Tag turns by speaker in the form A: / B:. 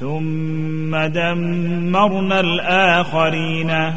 A: ثم دمرنا الآخرين.